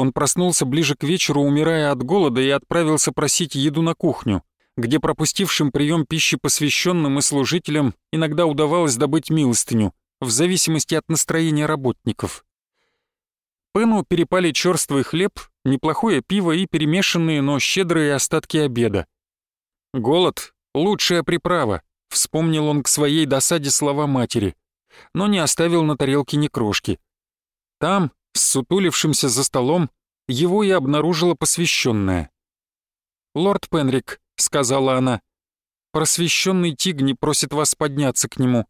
Он проснулся ближе к вечеру, умирая от голода, и отправился просить еду на кухню, где пропустившим прием пищи посвященным и служителям иногда удавалось добыть милостыню, в зависимости от настроения работников. Пену перепали черствый хлеб, неплохое пиво и перемешанные, но щедрые остатки обеда. «Голод — лучшая приправа», — вспомнил он к своей досаде слова матери, но не оставил на тарелке ни крошки. Там, Ссутулившимся за столом, его и обнаружила посвященная. «Лорд Пенрик», — сказала она, — «просвещенный Тигни просит вас подняться к нему».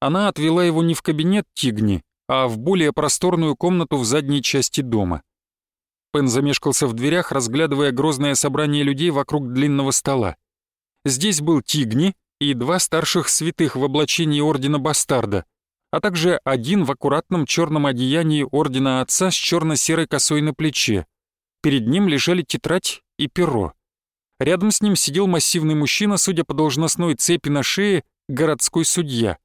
Она отвела его не в кабинет Тигни, а в более просторную комнату в задней части дома. Пен замешкался в дверях, разглядывая грозное собрание людей вокруг длинного стола. Здесь был Тигни и два старших святых в облачении Ордена Бастарда — а также один в аккуратном черном одеянии ордена отца с черно-серой косой на плече. Перед ним лежали тетрадь и перо. Рядом с ним сидел массивный мужчина, судя по должностной цепи на шее, городской судья.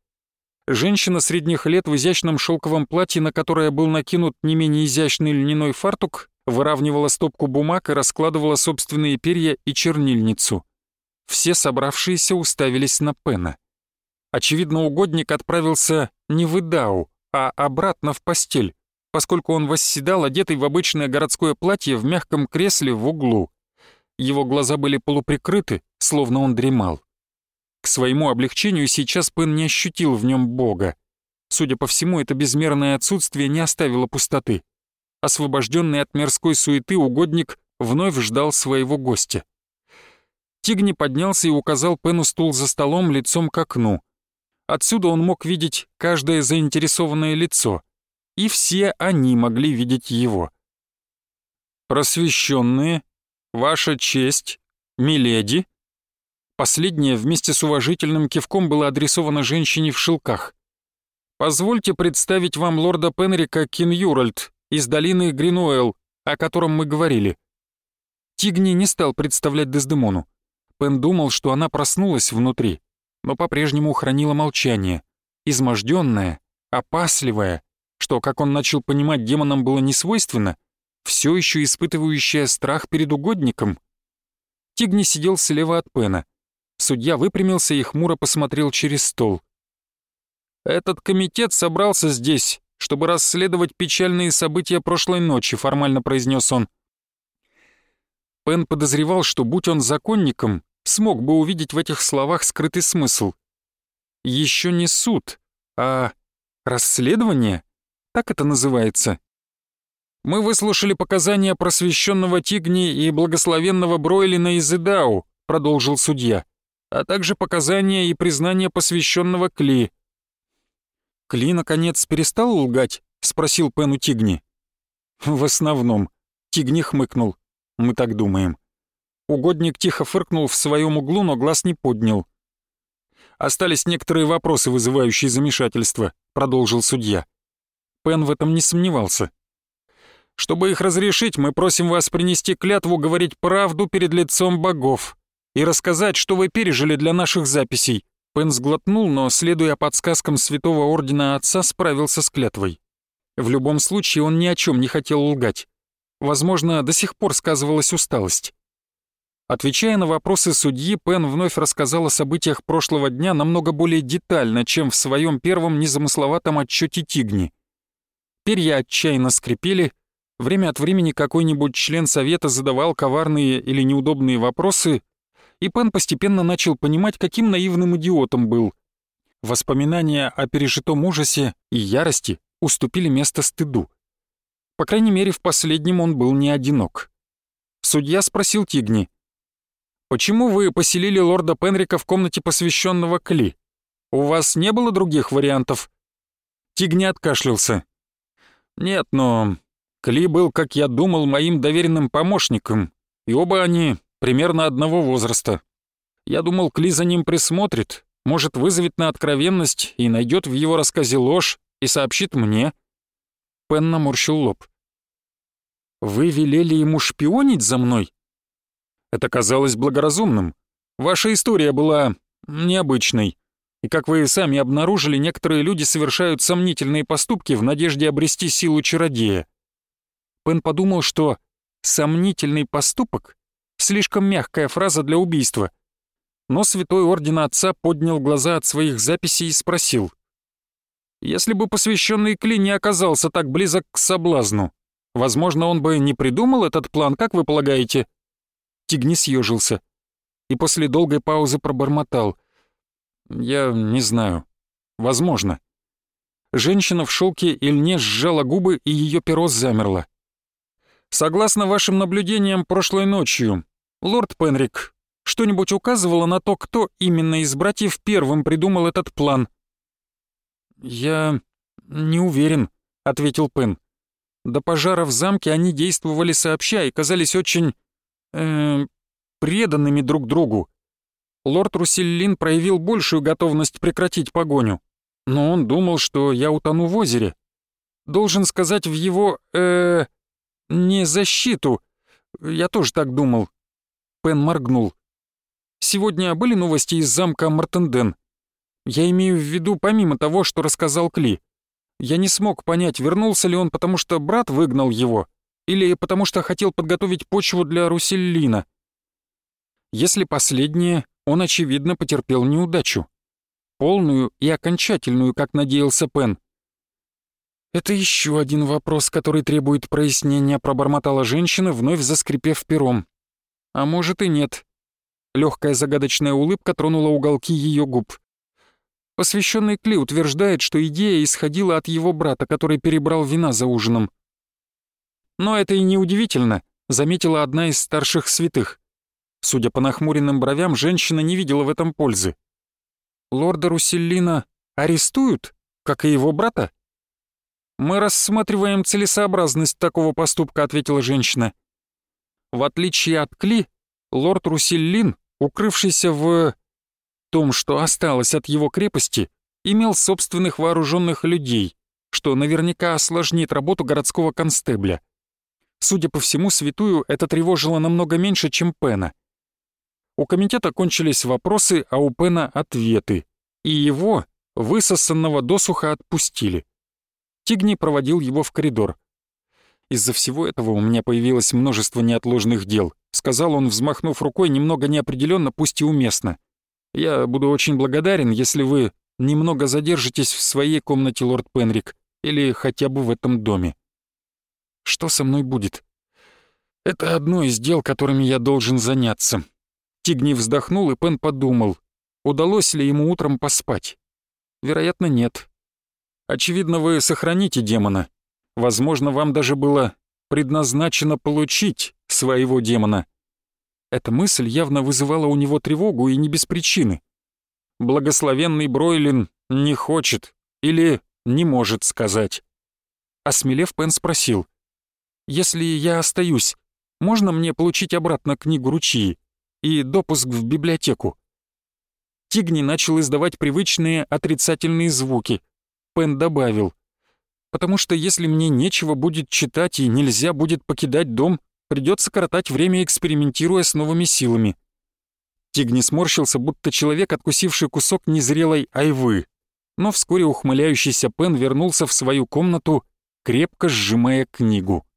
Женщина средних лет в изящном шелковом платье, на которое был накинут не менее изящный льняной фартук, выравнивала стопку бумаг и раскладывала собственные перья и чернильницу. Все собравшиеся уставились на Пена. Очевидно, угодник отправился не в Идау, а обратно в постель, поскольку он восседал, одетый в обычное городское платье в мягком кресле в углу. Его глаза были полуприкрыты, словно он дремал. К своему облегчению сейчас Пен не ощутил в нем Бога. Судя по всему, это безмерное отсутствие не оставило пустоты. Освобожденный от мирской суеты угодник вновь ждал своего гостя. Тигни поднялся и указал Пену стул за столом лицом к окну. Отсюда он мог видеть каждое заинтересованное лицо, и все они могли видеть его. «Просвещенные, ваша честь, миледи». Последнее вместе с уважительным кивком было адресовано женщине в шелках. «Позвольте представить вам лорда Пенрика Кинюральд из долины Гринуэлл, о котором мы говорили». Тигни не стал представлять Дездемону. Пен думал, что она проснулась внутри но по-прежнему хранила молчание, изможденная, опасливая, что, как он начал понимать, демонам было не свойственно, все еще испытывающая страх перед угодником. Тигни сидел слева от Пена. Судья выпрямился и хмуро посмотрел через стол. «Этот комитет собрался здесь, чтобы расследовать печальные события прошлой ночи», формально произнес он. Пен подозревал, что будь он законником, смог бы увидеть в этих словах скрытый смысл. Еще не суд, а расследование? Так это называется. Мы выслушали показания просвещенного Тигни и благословенного Бройлина из Идау, продолжил судья, а также показания и признания посвященного Кли. Кли, наконец, перестал лгать? спросил Пену Тигни. В основном. Тигни хмыкнул. Мы так думаем. Угодник тихо фыркнул в своем углу, но глаз не поднял. «Остались некоторые вопросы, вызывающие замешательство», — продолжил судья. Пен в этом не сомневался. «Чтобы их разрешить, мы просим вас принести клятву говорить правду перед лицом богов и рассказать, что вы пережили для наших записей». Пен сглотнул, но, следуя подсказкам Святого Ордена Отца, справился с клятвой. В любом случае, он ни о чем не хотел лгать. Возможно, до сих пор сказывалась усталость. Отвечая на вопросы судьи, Пен вновь рассказал о событиях прошлого дня намного более детально, чем в своем первом незамысловатом отчете Тигни. Перья отчаянно скрипели, время от времени какой-нибудь член совета задавал коварные или неудобные вопросы, и Пен постепенно начал понимать, каким наивным идиотом был. Воспоминания о пережитом ужасе и ярости уступили место стыду. По крайней мере, в последнем он был не одинок. Судья спросил Тигни — Почему вы поселили лорда Пенрика в комнате, посвященного Кли? У вас не было других вариантов?» Тиг не откашлялся. «Нет, но Кли был, как я думал, моим доверенным помощником, и оба они примерно одного возраста. Я думал, Кли за ним присмотрит, может, вызовет на откровенность и найдет в его рассказе ложь и сообщит мне». Пен наморщил лоб. «Вы велели ему шпионить за мной?» Это казалось благоразумным. Ваша история была необычной. И как вы сами обнаружили, некоторые люди совершают сомнительные поступки в надежде обрести силу чародея. Пен подумал, что «сомнительный поступок» — слишком мягкая фраза для убийства. Но Святой Орден Отца поднял глаза от своих записей и спросил. «Если бы посвященный Кли не оказался так близок к соблазну, возможно, он бы не придумал этот план, как вы полагаете?» Тигни съежился и после долгой паузы пробормотал. «Я не знаю. Возможно». Женщина в шелке и льне сжала губы, и ее перо замерло. «Согласно вашим наблюдениям прошлой ночью, лорд Пенрик, что-нибудь указывало на то, кто именно из братьев первым придумал этот план?» «Я не уверен», — ответил Пен. «До пожара в замке они действовали сообща и казались очень... Э, преданными друг другу. Лорд Руссиллин проявил большую готовность прекратить погоню, но он думал, что я утону в озере. Должен сказать, в его... э не защиту. Я тоже так думал. Пен моргнул. Сегодня были новости из замка Мартенден. Я имею в виду помимо того, что рассказал Кли. Я не смог понять, вернулся ли он, потому что брат выгнал его, или потому что хотел подготовить почву для Руссиллина. Если последнее, он, очевидно, потерпел неудачу. Полную и окончательную, как надеялся Пен. «Это еще один вопрос, который требует прояснения», — пробормотала женщина, вновь заскрипев пером. «А может и нет». Легкая загадочная улыбка тронула уголки ее губ. Посвященный Кли утверждает, что идея исходила от его брата, который перебрал вина за ужином. «Но это и не удивительно», — заметила одна из старших святых. Судя по нахмуренным бровям, женщина не видела в этом пользы. «Лорда Руссellина арестуют, как и его брата?» «Мы рассматриваем целесообразность такого поступка», — ответила женщина. В отличие от Кли, лорд Руссellин, укрывшийся в том, что осталось от его крепости, имел собственных вооруженных людей, что наверняка осложнит работу городского констебля. Судя по всему, святую это тревожило намного меньше, чем Пена. У комитета кончились вопросы, а у Пена — ответы. И его, высосанного досуха, отпустили. Тигни проводил его в коридор. «Из-за всего этого у меня появилось множество неотложных дел», — сказал он, взмахнув рукой немного неопределенно, пусть и уместно. «Я буду очень благодарен, если вы немного задержитесь в своей комнате, лорд Пенрик, или хотя бы в этом доме. Что со мной будет? Это одно из дел, которыми я должен заняться. Тигни вздохнул, и Пен подумал, удалось ли ему утром поспать. Вероятно, нет. Очевидно, вы сохраните демона. Возможно, вам даже было предназначено получить своего демона. Эта мысль явно вызывала у него тревогу и не без причины. Благословенный Бройлин не хочет или не может сказать. Осмелев, Пен спросил, «Если я остаюсь, можно мне получить обратно книгу Ручьи?» и допуск в библиотеку. Тигни начал издавать привычные отрицательные звуки. Пен добавил, «Потому что если мне нечего будет читать и нельзя будет покидать дом, придется коротать время, экспериментируя с новыми силами». Тигни сморщился, будто человек, откусивший кусок незрелой айвы. Но вскоре ухмыляющийся Пен вернулся в свою комнату, крепко сжимая книгу.